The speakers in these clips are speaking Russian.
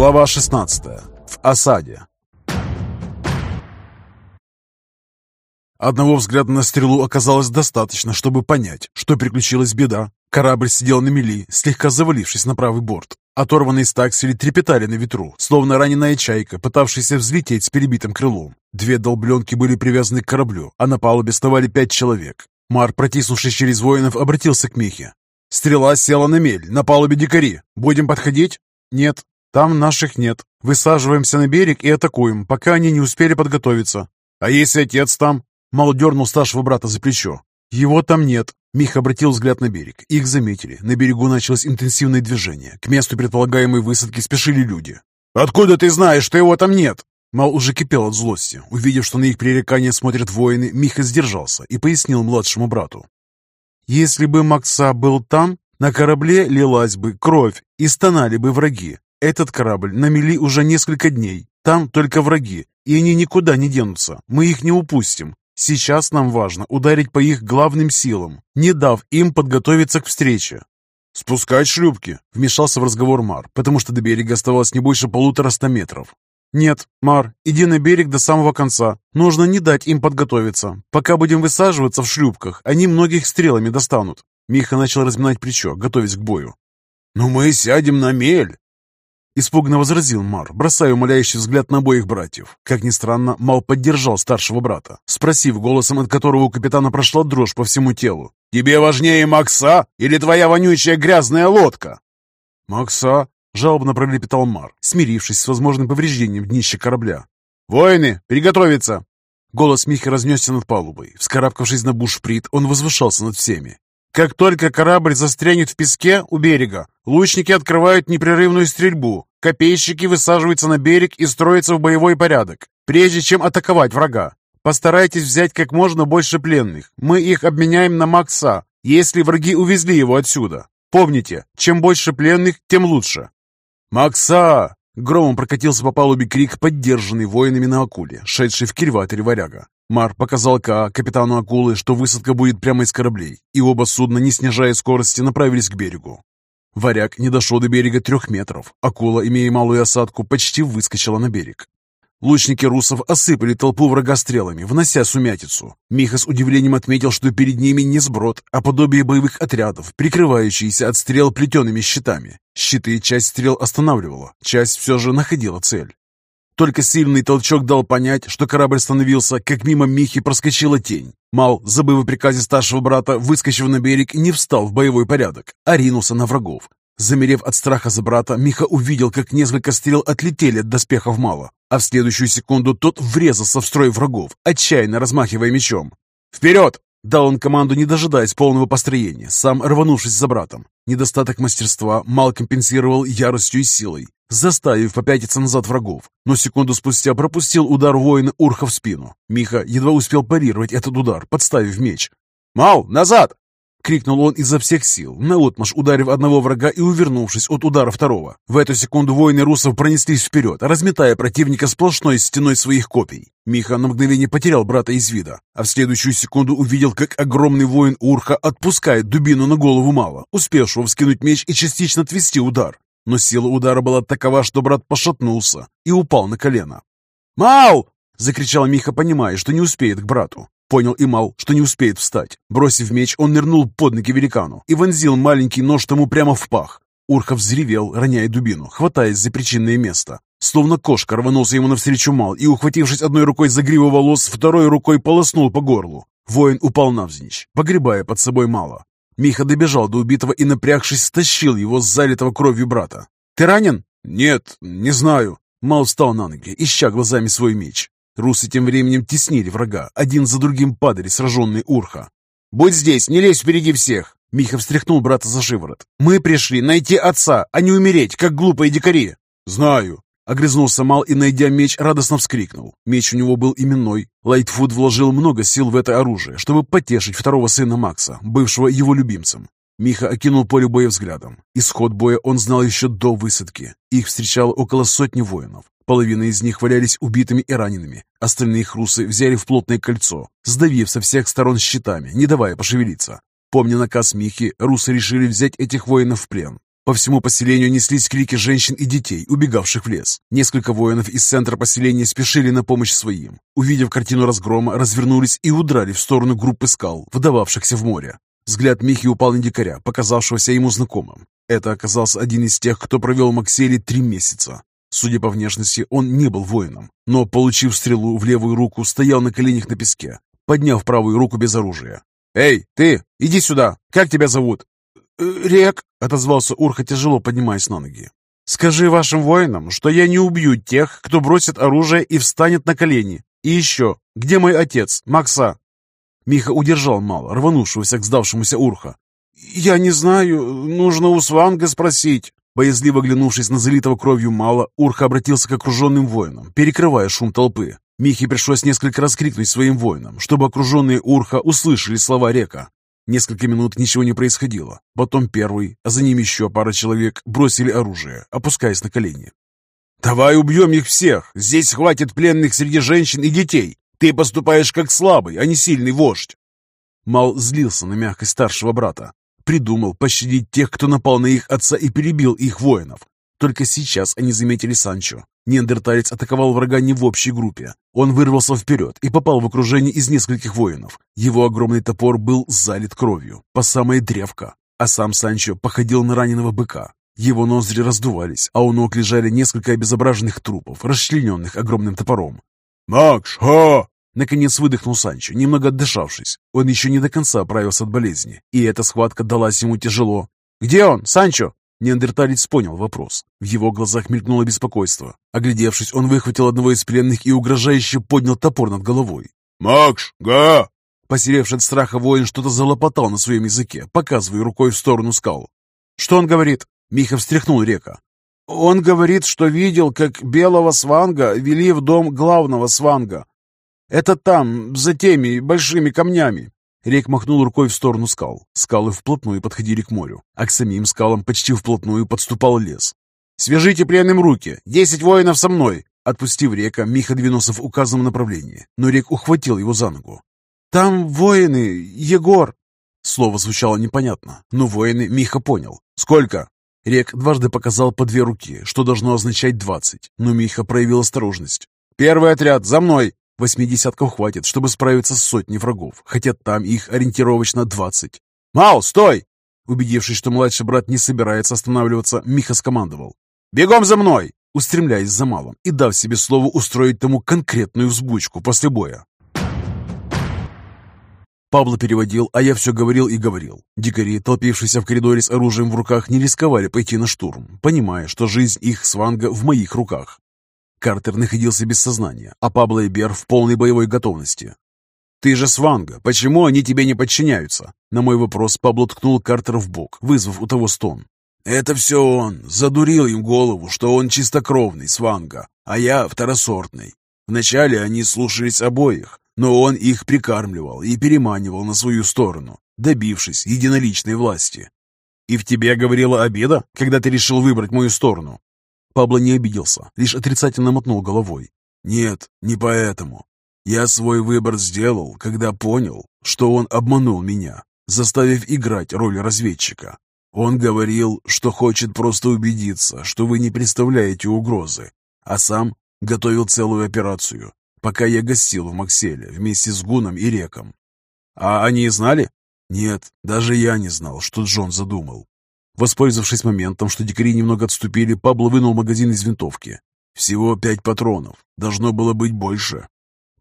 Глава 16. В осаде. Одного взгляда на стрелу оказалось достаточно, чтобы понять, что приключилась беда. Корабль сидел на мели, слегка завалившись на правый борт. Оторванные стаксели трепетали на ветру, словно раненая чайка, пытавшаяся взлететь с перебитым крылом. Две долбленки были привязаны к кораблю, а на палубе вставали пять человек. Мар, протиснувшись через воинов, обратился к Михе. «Стрела села на мель, на палубе дикари. Будем подходить?» «Нет, там наших нет. Высаживаемся на берег и атакуем, пока они не успели подготовиться». «А если отец там?» Мал дернул старшего брата за плечо. «Его там нет». Мих обратил взгляд на берег. Их заметили. На берегу началось интенсивное движение. К месту предполагаемой высадки спешили люди. «Откуда ты знаешь, что его там нет?» Мал уже кипел от злости. Увидев, что на их пререкание смотрят воины, Миха сдержался и пояснил младшему брату. «Если бы Макса был там, на корабле лилась бы кровь и стонали бы враги. Этот корабль на мели уже несколько дней. Там только враги, и они никуда не денутся. Мы их не упустим. Сейчас нам важно ударить по их главным силам, не дав им подготовиться к встрече. «Спускать шлюпки», — вмешался в разговор Мар, потому что до берега оставалось не больше полутора ста метров. «Нет, Мар, иди на берег до самого конца. Нужно не дать им подготовиться. Пока будем высаживаться в шлюпках, они многих стрелами достанут». Миха начал разминать плечо, готовясь к бою. «Но мы сядем на мель!» Испуганно возразил Мар, бросая умоляющий взгляд на обоих братьев. Как ни странно, Мал поддержал старшего брата, спросив голосом, от которого у капитана прошла дрожь по всему телу. «Тебе важнее Макса или твоя вонючая грязная лодка?» «Макса», — жалобно пролепетал Мар, смирившись с возможным повреждением днища корабля. «Воины, приготовиться!» Голос Михи разнесся над палубой. Вскарабкавшись на бушприт, он возвышался над всеми. Как только корабль застрянет в песке у берега, лучники открывают непрерывную стрельбу, копейщики высаживаются на берег и строятся в боевой порядок, прежде чем атаковать врага. Постарайтесь взять как можно больше пленных. Мы их обменяем на Макса, если враги увезли его отсюда. Помните, чем больше пленных, тем лучше. «Макса!» Громом прокатился по палубе крик, поддержанный воинами на акуле, шедший в кильватере варяга. Мар показал Ка, капитану акулы, что высадка будет прямо из кораблей, и оба судна, не снижая скорости, направились к берегу. Варяг не дошел до берега трех метров. Акула, имея малую осадку, почти выскочила на берег. Лучники русов осыпали толпу врага стрелами, внося сумятицу. Миха с удивлением отметил, что перед ними не сброд, а подобие боевых отрядов, прикрывающиеся от стрел плетеными щитами. Щиты часть стрел останавливала, часть все же находила цель. Только сильный толчок дал понять, что корабль становился, как мимо Михи проскочила тень. Мал, забыв о приказе старшего брата, выскочив на берег, не встал в боевой порядок, а ринулся на врагов. Замерев от страха за брата, Миха увидел, как несколько стрел отлетели от доспехов Мала, а в следующую секунду тот врезался в строй врагов, отчаянно размахивая мечом. «Вперед!» Дал он команду, не дожидаясь полного построения, сам рванувшись за братом. Недостаток мастерства Мал компенсировал яростью и силой заставив попятиться назад врагов, но секунду спустя пропустил удар воина Урха в спину. Миха едва успел парировать этот удар, подставив меч. «Мау, назад!» — крикнул он изо всех сил, наотмашь ударив одного врага и увернувшись от удара второго. В эту секунду воины русов пронеслись вперед, разметая противника сплошной стеной своих копий. Миха на мгновение потерял брата из вида, а в следующую секунду увидел, как огромный воин Урха отпускает дубину на голову Мала, успевшего вскинуть меч и частично отвести удар но сила удара была такова, что брат пошатнулся и упал на колено. «Мау!» — закричал Миха, понимая, что не успеет к брату. Понял и Мал, что не успеет встать. Бросив меч, он нырнул под ноги великану и вонзил маленький нож тому прямо в пах. Урхов взревел, роняя дубину, хватаясь за причинное место. Словно кошка рванулся ему навстречу Мал и, ухватившись одной рукой за гриву волос, второй рукой полоснул по горлу. Воин упал навзничь, погребая под собой Мала. Миха добежал до убитого и, напрягшись, стащил его с залитого кровью брата. «Ты ранен?» «Нет, не знаю». Мал встал на ноги, ища глазами свой меч. Русы тем временем теснили врага, один за другим падали сраженные Урха. «Будь здесь, не лезь впереди всех!» Миха встряхнул брата за шиворот. «Мы пришли найти отца, а не умереть, как глупые дикари!» «Знаю!» Огрызнулся Мал и, найдя меч, радостно вскрикнул. Меч у него был именной. Лайтфуд вложил много сил в это оружие, чтобы потешить второго сына Макса, бывшего его любимцем. Миха окинул поле боя взглядом. Исход боя он знал еще до высадки. Их встречало около сотни воинов. Половина из них валялись убитыми и ранеными. Остальные хрусы взяли в плотное кольцо, сдавив со всех сторон щитами, не давая пошевелиться. Помня наказ Михи, русы решили взять этих воинов в плен. По всему поселению неслись крики женщин и детей, убегавших в лес. Несколько воинов из центра поселения спешили на помощь своим. Увидев картину разгрома, развернулись и удрали в сторону группы скал, вдававшихся в море. Взгляд Михи упал на дикаря, показавшегося ему знакомым. Это оказался один из тех, кто провел в Макселе три месяца. Судя по внешности, он не был воином, но, получив стрелу в левую руку, стоял на коленях на песке, подняв правую руку без оружия. «Эй, ты, иди сюда! Как тебя зовут?» «Э, «Рек», — отозвался Урха, тяжело поднимаясь на ноги. «Скажи вашим воинам, что я не убью тех, кто бросит оружие и встанет на колени. И еще, где мой отец, Макса?» Миха удержал мало, рванувшегося к сдавшемуся Урха. «Я не знаю, нужно у Сванга спросить». Боязливо глянувшись на залитого кровью мало, Урха обратился к окруженным воинам, перекрывая шум толпы. Михе пришлось несколько раз крикнуть своим воинам, чтобы окруженные Урха услышали слова река. Несколько минут ничего не происходило. Потом первый, а за ним еще пара человек бросили оружие, опускаясь на колени. «Давай убьем их всех! Здесь хватит пленных среди женщин и детей! Ты поступаешь как слабый, а не сильный вождь!» Мал злился на мягкость старшего брата. Придумал пощадить тех, кто напал на их отца и перебил их воинов. Только сейчас они заметили Санчо. Неандерталец атаковал врага не в общей группе. Он вырвался вперед и попал в окружение из нескольких воинов. Его огромный топор был залит кровью, по самое древко. А сам Санчо походил на раненого быка. Его ноздри раздувались, а у ног лежали несколько обезображенных трупов, расчлененных огромным топором. «Макш, ха!» Наконец выдохнул Санчо, немного отдышавшись. Он еще не до конца оправился от болезни, и эта схватка далась ему тяжело. «Где он, Санчо?» Неандерталец понял вопрос. В его глазах мелькнуло беспокойство. Оглядевшись, он выхватил одного из пленных и угрожающе поднял топор над головой. «Макш, га!» Посеревший от страха воин что-то залопотал на своем языке, показывая рукой в сторону скал. «Что он говорит?» Миха встряхнул река. «Он говорит, что видел, как белого сванга вели в дом главного сванга. Это там, за теми большими камнями. Рек махнул рукой в сторону скал. Скалы вплотную подходили к морю, а к самим скалам почти вплотную подступал лес. «Свяжите пленным руки! Десять воинов со мной!» Отпустив Река, Миха двинулся в указанном направлении, но Рек ухватил его за ногу. «Там воины, Егор!» Слово звучало непонятно, но воины Миха понял. «Сколько?» Рек дважды показал по две руки, что должно означать двадцать, но Миха проявил осторожность. «Первый отряд, за мной!» Восьмидесятков хватит, чтобы справиться с сотней врагов, хотя там их ориентировочно двадцать. «Мал, стой!» Убедившись, что младший брат не собирается останавливаться, Миха скомандовал. «Бегом за мной!» устремляясь за малым и дав себе слово устроить тому конкретную взбучку после боя. Пабло переводил, а я все говорил и говорил. Дикари, толпившиеся в коридоре с оружием в руках, не рисковали пойти на штурм, понимая, что жизнь их сванга в моих руках. Картер находился без сознания, а Пабло и Бер в полной боевой готовности. «Ты же Сванга, почему они тебе не подчиняются?» На мой вопрос Пабло ткнул Картера в бок, вызвав у того стон. «Это все он. Задурил им голову, что он чистокровный Сванга, а я второсортный. Вначале они слушались обоих, но он их прикармливал и переманивал на свою сторону, добившись единоличной власти. И в тебе говорила обеда, когда ты решил выбрать мою сторону?» Пабло не обиделся, лишь отрицательно мотнул головой. «Нет, не поэтому. Я свой выбор сделал, когда понял, что он обманул меня, заставив играть роль разведчика. Он говорил, что хочет просто убедиться, что вы не представляете угрозы, а сам готовил целую операцию, пока я гостил в Макселе вместе с Гуном и Реком. А они знали? Нет, даже я не знал, что Джон задумал. Воспользовавшись моментом, что дикари немного отступили, Пабло вынул магазин из винтовки. «Всего пять патронов. Должно было быть больше».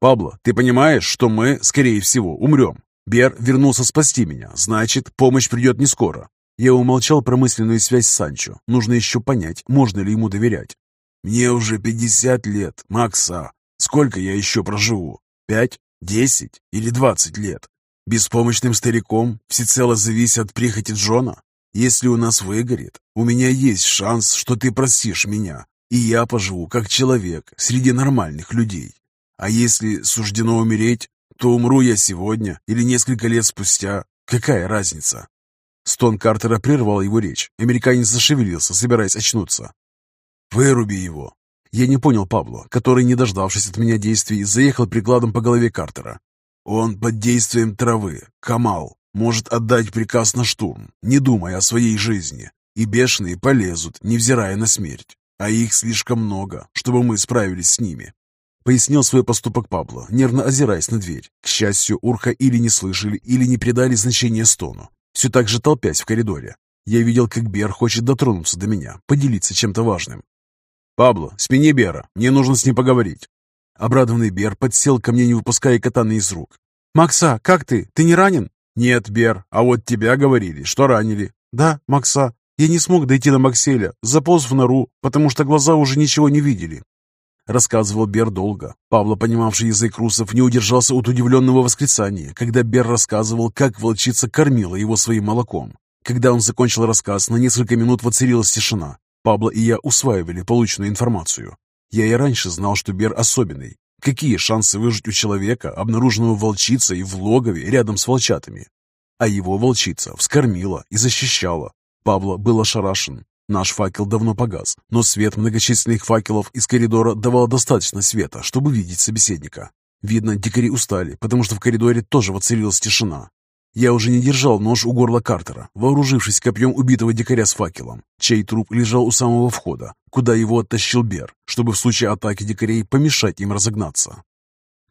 «Пабло, ты понимаешь, что мы, скорее всего, умрем? Бер вернулся спасти меня, значит, помощь придет не скоро». Я умолчал про мысленную связь с Санчо. Нужно еще понять, можно ли ему доверять. «Мне уже пятьдесят лет, Макса. Сколько я еще проживу? Пять, десять или двадцать лет? Беспомощным стариком, всецело завися от прихоти Джона? Если у нас выгорит, у меня есть шанс, что ты простишь меня, и я поживу как человек среди нормальных людей. А если суждено умереть, то умру я сегодня или несколько лет спустя. Какая разница?» Стон Картера прервал его речь. Американец зашевелился, собираясь очнуться. «Выруби его!» Я не понял Пабло, который, не дождавшись от меня действий, заехал прикладом по голове Картера. «Он под действием травы, Камал может отдать приказ на штурм, не думая о своей жизни. И бешеные полезут, невзирая на смерть. А их слишком много, чтобы мы справились с ними. Пояснил свой поступок Пабло, нервно озираясь на дверь. К счастью, Урха или не слышали, или не придали значения стону. Все так же толпясь в коридоре. Я видел, как Бер хочет дотронуться до меня, поделиться чем-то важным. «Пабло, смени Бера, мне нужно с ним поговорить». Обрадованный Бер подсел ко мне, не выпуская катана из рук. «Макса, как ты? Ты не ранен?» «Нет, Бер, а вот тебя говорили, что ранили». «Да, Макса, я не смог дойти до Макселя, заполз в нору, потому что глаза уже ничего не видели. Рассказывал Бер долго. Павло, понимавший язык русов, не удержался от удивленного восклицания, когда Бер рассказывал, как волчица кормила его своим молоком. Когда он закончил рассказ, на несколько минут воцарилась тишина. Пабло и я усваивали полученную информацию. Я и раньше знал, что Бер особенный. Какие шансы выжить у человека, обнаруженного волчицей в логове рядом с волчатами? А его волчица вскормила и защищала, Павло был ошарашен. Наш факел давно погас, но свет многочисленных факелов из коридора давал достаточно света, чтобы видеть собеседника. Видно, дикари устали, потому что в коридоре тоже воцарилась тишина. Я уже не держал нож у горла Картера, вооружившись копьем убитого дикаря с факелом, чей труп лежал у самого входа, куда его оттащил Бер, чтобы в случае атаки дикарей помешать им разогнаться.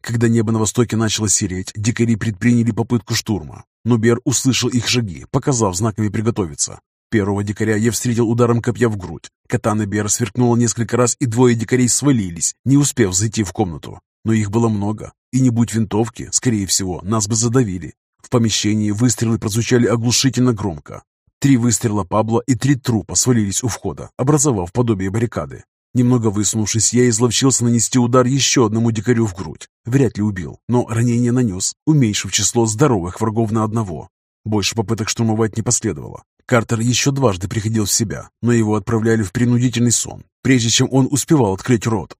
Когда небо на востоке начало сереть, дикари предприняли попытку штурма, но Бер услышал их шаги, показав знаками приготовиться. Первого дикаря я встретил ударом копья в грудь. Катана Бера сверкнула несколько раз, и двое дикарей свалились, не успев зайти в комнату. Но их было много, и не будь винтовки, скорее всего, нас бы задавили. В помещении выстрелы прозвучали оглушительно громко. Три выстрела Пабло и три трупа свалились у входа, образовав подобие баррикады. Немного высунувшись, я изловчился нанести удар еще одному дикарю в грудь. Вряд ли убил, но ранение нанес, уменьшив число здоровых врагов на одного. Больше попыток штурмовать не последовало. Картер еще дважды приходил в себя, но его отправляли в принудительный сон, прежде чем он успевал открыть рот.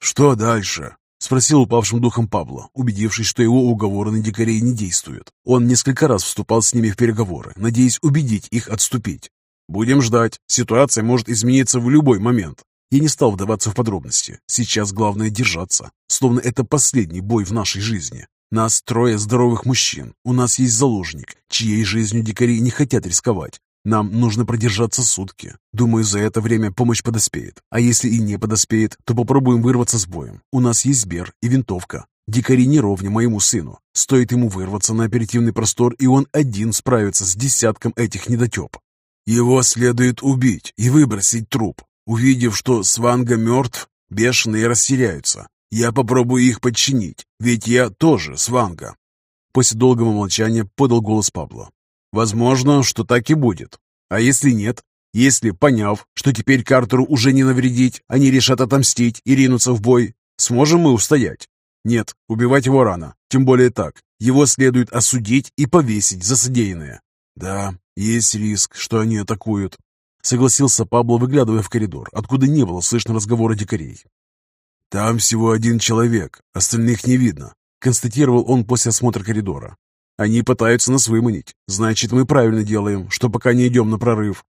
«Что дальше?» — спросил упавшим духом Пабло, убедившись, что его уговоры на дикарей не действуют. Он несколько раз вступал с ними в переговоры, надеясь убедить их отступить. «Будем ждать. Ситуация может измениться в любой момент». Я не стал вдаваться в подробности. Сейчас главное держаться, словно это последний бой в нашей жизни. Нас трое здоровых мужчин. У нас есть заложник, чьей жизнью дикари не хотят рисковать. Нам нужно продержаться сутки. Думаю, за это время помощь подоспеет. А если и не подоспеет, то попробуем вырваться с боем. У нас есть Бер и винтовка. Дикари не ровня моему сыну. Стоит ему вырваться на оперативный простор, и он один справится с десятком этих недотеп. Его следует убить и выбросить труп. Увидев, что Сванга мертв, бешеные растеряются. Я попробую их подчинить, ведь я тоже сванга. После долгого молчания подал голос Пабло. Возможно, что так и будет. А если нет? Если, поняв, что теперь Картеру уже не навредить, они решат отомстить и ринуться в бой, сможем мы устоять? Нет, убивать его рано. Тем более так. Его следует осудить и повесить за содеянное. Да, есть риск, что они атакуют. Согласился Пабло, выглядывая в коридор, откуда не было слышно разговора дикарей. «Там всего один человек, остальных не видно», — констатировал он после осмотра коридора. «Они пытаются нас выманить. Значит, мы правильно делаем, что пока не идем на прорыв».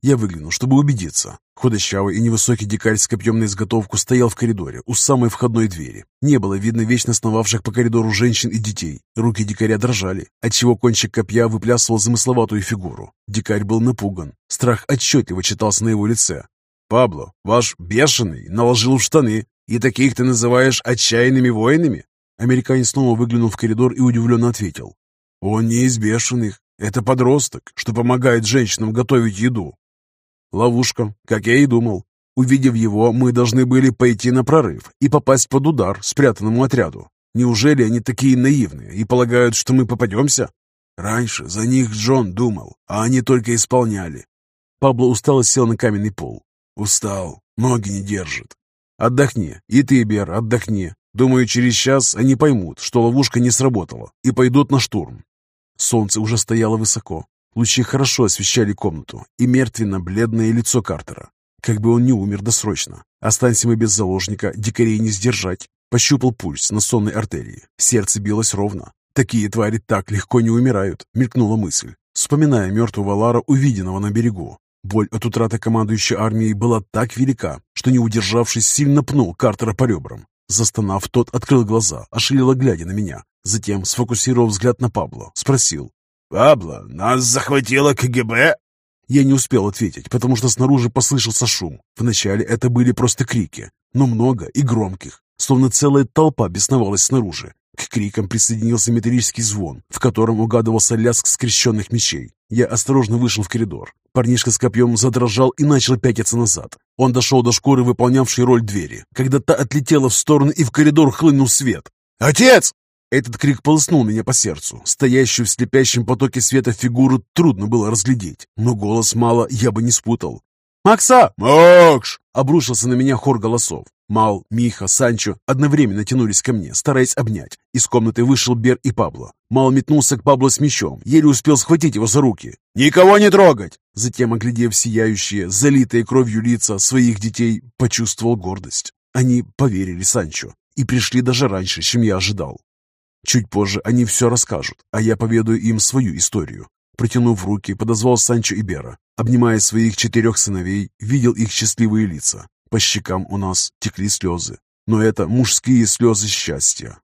Я выглянул, чтобы убедиться. Худощавый и невысокий дикарь с копьем на изготовку стоял в коридоре, у самой входной двери. Не было видно вечно сновавших по коридору женщин и детей. Руки дикаря дрожали, отчего кончик копья выплясывал замысловатую фигуру. Дикарь был напуган. Страх отчетливо читался на его лице. «Пабло, ваш бешеный наложил в штаны «И таких ты называешь отчаянными воинами?» Американец снова выглянул в коридор и удивленно ответил. «Он не из бешеных. Это подросток, что помогает женщинам готовить еду». Ловушка, как я и думал. Увидев его, мы должны были пойти на прорыв и попасть под удар спрятанному отряду. Неужели они такие наивные и полагают, что мы попадемся? Раньше за них Джон думал, а они только исполняли. Пабло устало сел на каменный пол. Устал, ноги не держит. Отдохни. И ты, Бер, отдохни. Думаю, через час они поймут, что ловушка не сработала, и пойдут на штурм. Солнце уже стояло высоко. Лучи хорошо освещали комнату и мертвенно-бледное лицо Картера. Как бы он не умер досрочно. Останься мы без заложника, дикарей не сдержать. Пощупал пульс на сонной артерии. Сердце билось ровно. Такие твари так легко не умирают, мелькнула мысль, вспоминая мертвого Лара, увиденного на берегу. Боль от утраты командующей армией была так велика, что, не удержавшись, сильно пнул Картера по ребрам. Застонав, тот открыл глаза, ошалело глядя на меня. Затем, сфокусировав взгляд на Пабло, спросил. «Пабло, нас захватило КГБ?» Я не успел ответить, потому что снаружи послышался шум. Вначале это были просто крики, но много и громких, словно целая толпа бесновалась снаружи. К крикам присоединился металлический звон, в котором угадывался лязг скрещенных мечей. Я осторожно вышел в коридор. Парнишка с копьем задрожал и начал пятиться назад. Он дошел до шкуры, выполнявшей роль двери, когда та отлетела в сторону и в коридор хлынул свет. «Отец!» Этот крик полоснул меня по сердцу. Стоящую в слепящем потоке света фигуру трудно было разглядеть, но голос мало я бы не спутал. «Макса!» «Макш!» — обрушился на меня хор голосов. Мал, Миха, Санчо одновременно тянулись ко мне, стараясь обнять. Из комнаты вышел Бер и Пабло. Мал метнулся к Пабло с мечом, еле успел схватить его за руки. «Никого не трогать!» Затем, оглядев сияющие, залитые кровью лица своих детей, почувствовал гордость. Они поверили Санчо и пришли даже раньше, чем я ожидал. Чуть позже они все расскажут, а я поведаю им свою историю. Протянув руки, подозвал Санчо и Бера. Обнимая своих четырех сыновей, видел их счастливые лица. По щекам у нас текли слезы, но это мужские слезы счастья.